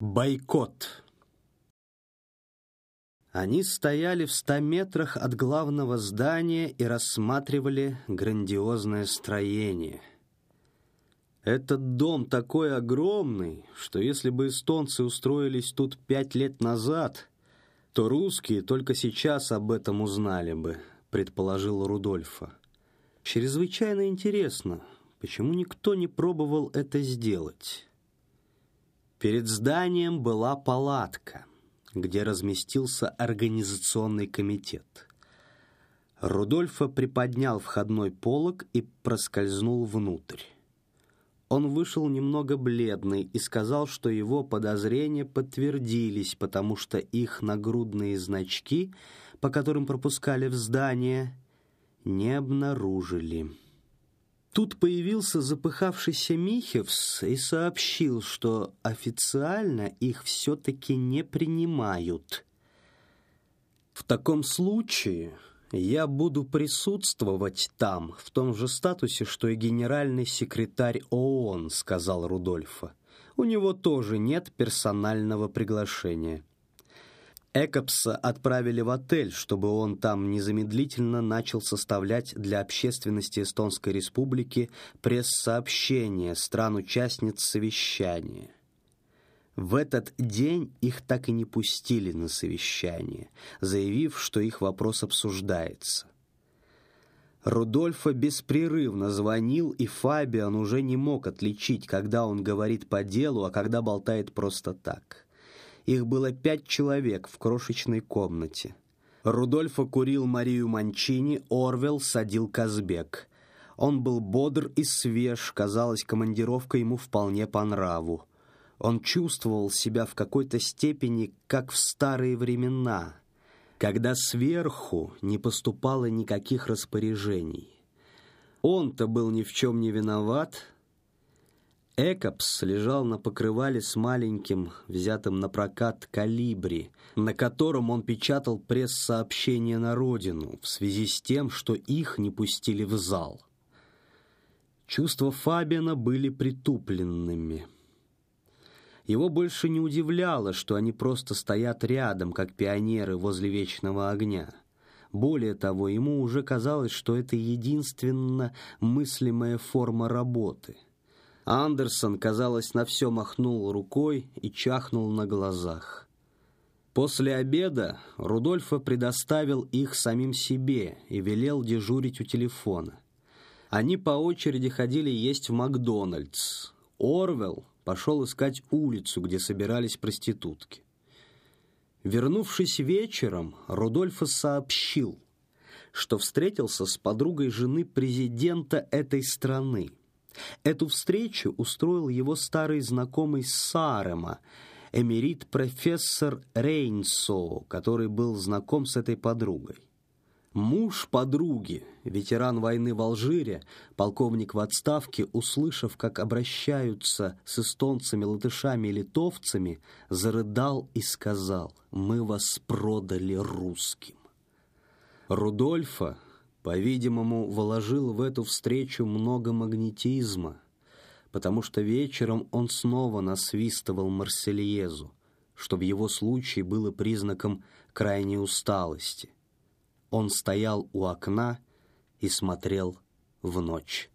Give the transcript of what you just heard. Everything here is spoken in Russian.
Бойкот. Они стояли в ста метрах от главного здания и рассматривали грандиозное строение. Этот дом такой огромный, что если бы эстонцы устроились тут пять лет назад, то русские только сейчас об этом узнали бы, предположил Рудольфа. Чрезвычайно интересно, почему никто не пробовал это сделать. Перед зданием была палатка, где разместился организационный комитет. Рудольфа приподнял входной полог и проскользнул внутрь. Он вышел немного бледный и сказал, что его подозрения подтвердились, потому что их нагрудные значки, по которым пропускали в здание, не обнаружили. Тут появился запыхавшийся Михевс и сообщил, что официально их все-таки не принимают. В таком случае я буду присутствовать там, в том же статусе, что и генеральный секретарь ООН, сказал Рудольфа. У него тоже нет персонального приглашения. Экопса отправили в отель, чтобы он там незамедлительно начал составлять для общественности Эстонской Республики пресс-сообщения стран-участниц совещания. В этот день их так и не пустили на совещание, заявив, что их вопрос обсуждается. Рудольфа беспрерывно звонил, и Фабиан уже не мог отличить, когда он говорит по делу, а когда болтает просто так. Их было пять человек в крошечной комнате. Рудольфо курил Марию Манчини, Орвел садил Казбек. Он был бодр и свеж, казалось, командировка ему вполне по нраву. Он чувствовал себя в какой-то степени, как в старые времена, когда сверху не поступало никаких распоряжений. Он-то был ни в чем не виноват, Экопс лежал на покрывале с маленьким, взятым на прокат калибри, на котором он печатал пресс-сообщения на родину в связи с тем, что их не пустили в зал. Чувства Фабиана были притупленными. Его больше не удивляло, что они просто стоят рядом, как пионеры возле вечного огня. Более того, ему уже казалось, что это единственно мыслимая форма работы — Андерсон, казалось, на все махнул рукой и чахнул на глазах. После обеда Рудольфа предоставил их самим себе и велел дежурить у телефона. Они по очереди ходили есть в Макдональдс. Орвел пошел искать улицу, где собирались проститутки. Вернувшись вечером, Рудольфа сообщил, что встретился с подругой жены президента этой страны. Эту встречу устроил его старый знакомый Сарема, эмерит-профессор Рейнсо, который был знаком с этой подругой. Муж подруги, ветеран войны в Алжире, полковник в отставке, услышав, как обращаются с эстонцами, латышами и литовцами, зарыдал и сказал «Мы вас продали русским». Рудольфа, по-видимому, вложил в эту встречу много магнетизма, потому что вечером он снова насвистывал Марсельезу, что в его случае было признаком крайней усталости. Он стоял у окна и смотрел в ночь.